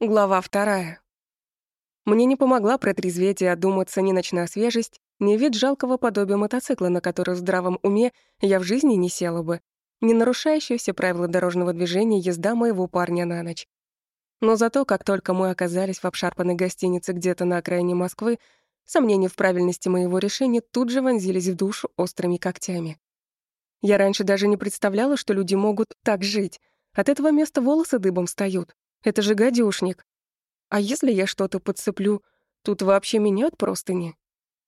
Глава вторая. Мне не помогла протрезветь и одуматься ни ночная свежесть, ни вид жалкого подобия мотоцикла, на который в здравом уме я в жизни не села бы, не нарушающая все правила дорожного движения езда моего парня на ночь. Но зато, как только мы оказались в обшарпанной гостинице где-то на окраине Москвы, сомнения в правильности моего решения тут же вонзились в душу острыми когтями. Я раньше даже не представляла, что люди могут так жить. От этого места волосы дыбом встают. Это же гадюшник. А если я что-то подцеплю, тут вообще меняют простыни?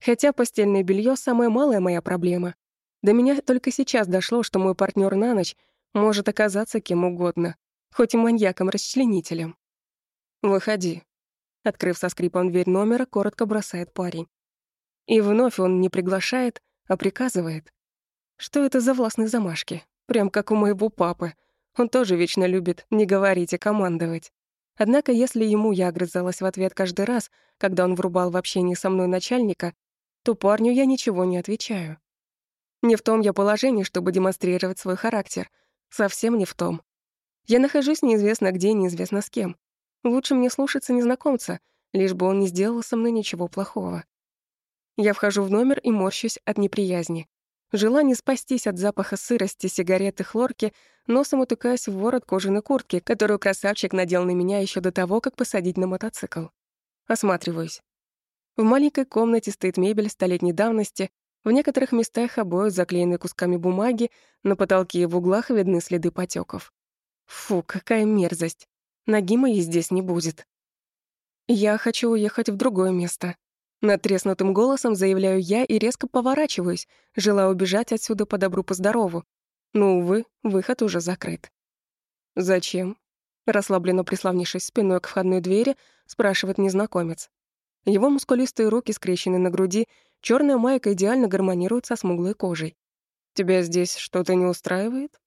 Хотя постельное белье самая малая моя проблема. До меня только сейчас дошло, что мой партнер на ночь может оказаться кем угодно, хоть и маньяком-расчленителем. «Выходи», — открыв со скрипом дверь номера, коротко бросает парень. И вновь он не приглашает, а приказывает. Что это за властные замашки? Прям как у моего папы — он тоже вечно любит не говорить, а командовать. Однако, если ему я огрызалась в ответ каждый раз, когда он врубал в общении со мной начальника, то парню я ничего не отвечаю. Не в том я положении, чтобы демонстрировать свой характер. Совсем не в том. Я нахожусь неизвестно где, неизвестно с кем. Лучше мне слушаться незнакомца, лишь бы он не сделал со мной ничего плохого. Я вхожу в номер и морщусь от неприязни. Желание спастись от запаха сырости, сигареты, хлорки, носом утыкаясь в ворот кожаной куртки, которую красавчик надел на меня еще до того, как посадить на мотоцикл. Осматриваюсь. В маленькой комнате стоит мебель столетней давности, в некоторых местах обои заклеены кусками бумаги, на потолке и в углах видны следы потеков. Фу, какая мерзость. Ноги моей здесь не будет. Я хочу уехать в другое место. Натреснутым голосом заявляю я и резко поворачиваюсь, желая убежать отсюда по добру по здорову. Но, увы, выход уже закрыт. «Зачем?» Расслабленно прислонившись спиной к входной двери, спрашивает незнакомец. Его мускулистые руки скрещены на груди, черная майка идеально гармонирует со смуглой кожей. «Тебя здесь что-то не устраивает?»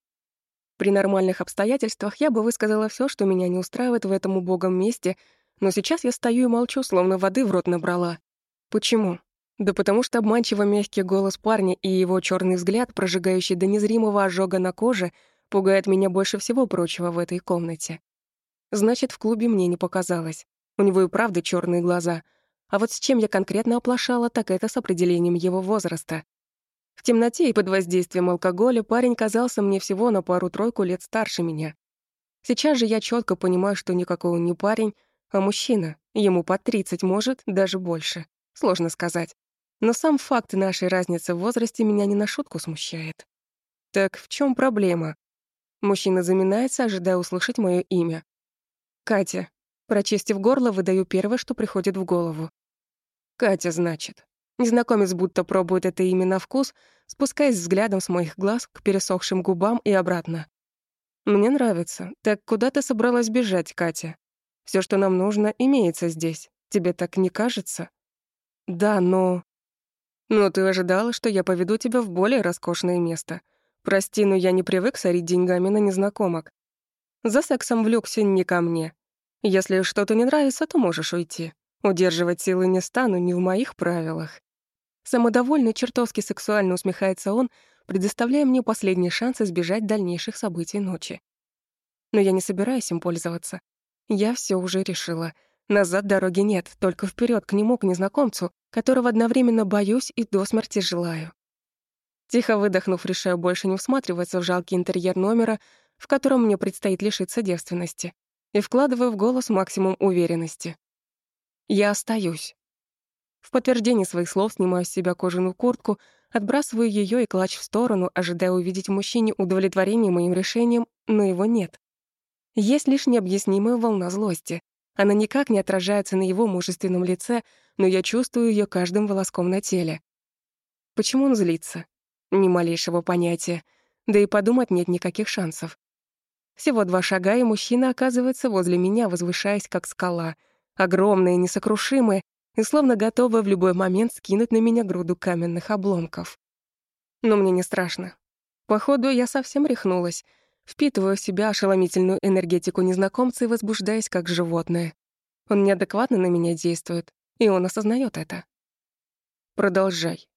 При нормальных обстоятельствах я бы высказала все, что меня не устраивает в этом убогом месте, но сейчас я стою и молчу, словно воды в рот набрала. Почему? Да потому что обманчиво мягкий голос парня и его черный взгляд, прожигающий до незримого ожога на коже, пугает меня больше всего прочего в этой комнате. Значит, в клубе мне не показалось. У него и правда черные глаза. А вот с чем я конкретно оплошала, так это с определением его возраста. В темноте и под воздействием алкоголя парень казался мне всего на пару-тройку лет старше меня. Сейчас же я четко понимаю, что никакой он не парень, а мужчина. Ему по 30, может, даже больше. Сложно сказать. Но сам факт нашей разницы в возрасте меня не на шутку смущает. Так в чем проблема? Мужчина заминается, ожидая услышать мое имя. Катя. Прочистив горло, выдаю первое, что приходит в голову. Катя, значит. Незнакомец будто пробует это имя на вкус, спускаясь взглядом с моих глаз к пересохшим губам и обратно. Мне нравится. Так куда ты собралась бежать, Катя? Все, что нам нужно, имеется здесь. Тебе так не кажется? «Да, но...» «Но ты ожидала, что я поведу тебя в более роскошное место. Прости, но я не привык сорить деньгами на незнакомок. За сексом в люксе не ко мне. Если что-то не нравится, то можешь уйти. Удерживать силы не стану, не в моих правилах». Самодовольно, чертовски сексуально усмехается он, предоставляя мне последний шанс избежать дальнейших событий ночи. Но я не собираюсь им пользоваться. Я все уже решила — Назад дороги нет, только вперед к нему, к незнакомцу, которого одновременно боюсь и до смерти желаю. Тихо выдохнув, решаю больше не всматриваться в жалкий интерьер номера, в котором мне предстоит лишиться девственности, и вкладываю в голос максимум уверенности. Я остаюсь. В подтверждение своих слов снимаю с себя кожаную куртку, отбрасываю ее и клатч в сторону, ожидая увидеть в мужчине удовлетворение моим решением, но его нет. Есть лишь необъяснимая волна злости. Она никак не отражается на его мужественном лице, но я чувствую ее каждым волоском на теле. Почему он злится? Ни малейшего понятия. Да и подумать нет никаких шансов. Всего два шага, и мужчина оказывается возле меня, возвышаясь как скала, огромная, несокрушимая, и словно готовая в любой момент скинуть на меня груду каменных обломков. Но мне не страшно. Походу, я совсем рехнулась — Впитываю в себя ошеломительную энергетику незнакомца и возбуждаясь как животное. Он неадекватно на меня действует, и он осознает это. Продолжай.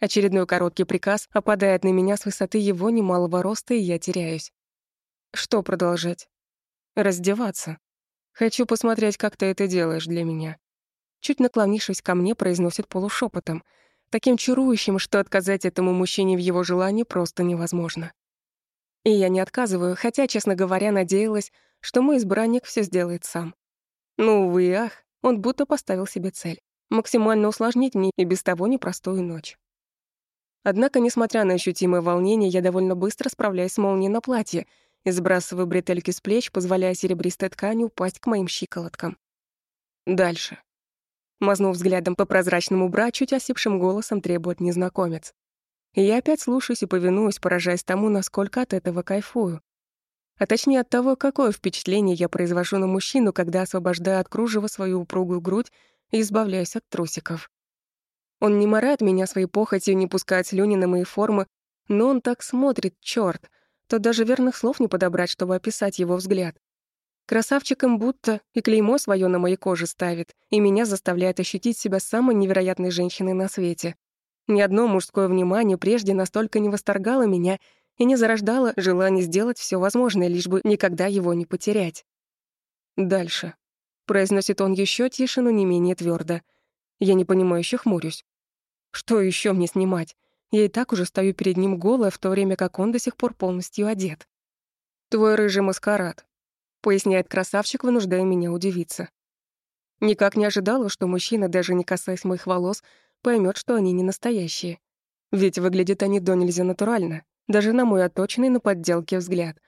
Очередной короткий приказ опадает на меня с высоты его немалого роста, и я теряюсь. Что продолжать? Раздеваться. Хочу посмотреть, как ты это делаешь для меня. Чуть наклонившись ко мне, произносит полушепотом, таким чарующим, что отказать этому мужчине в его желании просто невозможно. И я не отказываю, хотя, честно говоря, надеялась, что мой избранник все сделает сам. Ну, увы ах, он будто поставил себе цель — максимально усложнить мне и без того непростую ночь. Однако, несмотря на ощутимое волнение, я довольно быстро справляюсь с молнией на платье и сбрасываю бретельки с плеч, позволяя серебристой ткани упасть к моим щиколоткам. Дальше. Мазнув взглядом по прозрачному бра, чуть осипшим голосом требует незнакомец. Я опять слушаюсь и повинуюсь, поражаясь тому, насколько от этого кайфую. А точнее от того, какое впечатление я произвожу на мужчину, когда освобождаю от кружева свою упругую грудь и избавляюсь от трусиков. Он не морает меня своей похотью, не пускает слюни на мои формы, но он так смотрит, чёрт, то даже верных слов не подобрать, чтобы описать его взгляд. Красавчиком будто и клеймо свое на моей коже ставит, и меня заставляет ощутить себя самой невероятной женщиной на свете. Ни одно мужское внимание прежде настолько не восторгало меня и не зарождало желание сделать все возможное, лишь бы никогда его не потерять. «Дальше», — произносит он еще тише, но не менее твердо. Я непонимающе хмурюсь. Что еще мне снимать? Я и так уже стою перед ним голая, в то время как он до сих пор полностью одет. Твой рыжий маскарад поясняет красавчик, вынуждая меня удивиться. Никак не ожидала, что мужчина, даже не касаясь моих волос, поймет, что они не настоящие. Ведь выглядят они до нельзя натурально, даже на мой оточенный на подделке взгляд.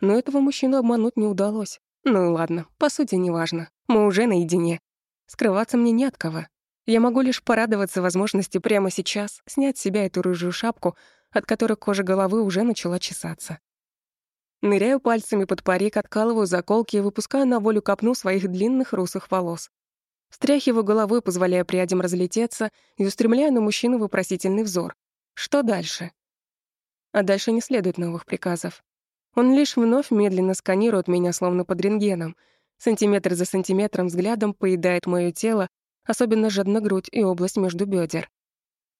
Но этого мужчину обмануть не удалось. Ну и ладно, по сути, неважно. Мы уже наедине. Скрываться мне не от кого. Я могу лишь порадоваться возможности прямо сейчас снять с себя эту рыжую шапку, от которой кожа головы уже начала чесаться. Ныряю пальцами под парик, откалываю заколки и выпускаю на волю копну своих длинных русых волос. Встряхиваю головой, позволяя прядям разлететься, и устремляю на мужчину вопросительный взор. Что дальше? А дальше не следует новых приказов. Он лишь вновь медленно сканирует меня, словно под рентгеном. Сантиметр за сантиметром взглядом поедает моё тело, особенно жадно грудь и область между бедер.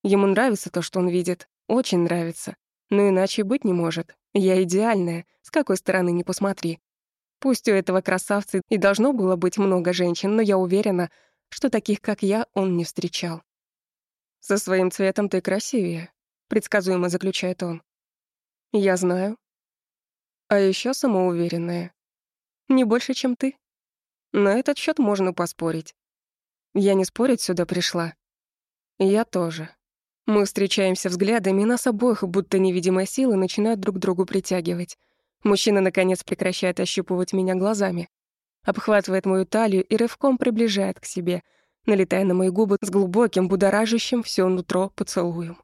Ему нравится то, что он видит. Очень нравится. Но иначе быть не может. Я идеальная, с какой стороны ни посмотри. Пусть у этого красавца и должно было быть много женщин, но я уверена, что таких, как я, он не встречал. «Со своим цветом ты красивее», — предсказуемо заключает он. «Я знаю. А еще самоуверенная. Не больше, чем ты. На этот счет можно поспорить. Я не спорить сюда пришла. Я тоже. Мы встречаемся взглядами, и нас обоих, будто невидимая сила, начинают друг другу притягивать. Мужчина, наконец, прекращает ощупывать меня глазами, обхватывает мою талию и рывком приближает к себе, налетая на мои губы с глубоким, будоражащим все нутро поцелуем.